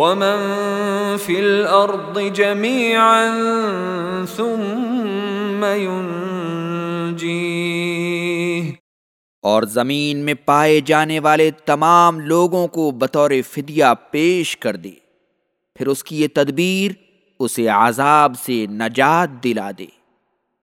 ومن في الارض جميعا ثم ينجيه اور زمین میں پائے جانے والے تمام لوگوں کو بطور فدیہ پیش کر دے۔ پھر اس کی یہ تدبیر اسے عذاب سے نجات دلا دے۔